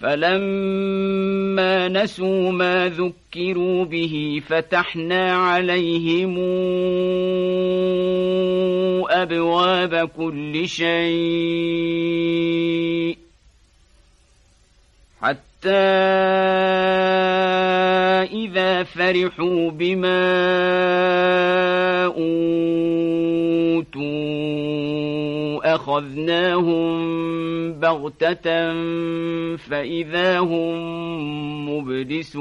فلما نسوا ما ذكروا به فتحنا عليهم أبواب كل شيء حتى إذا فرحوا بما أوتوا أخذناهم بغتة فإذا هم مبلسون.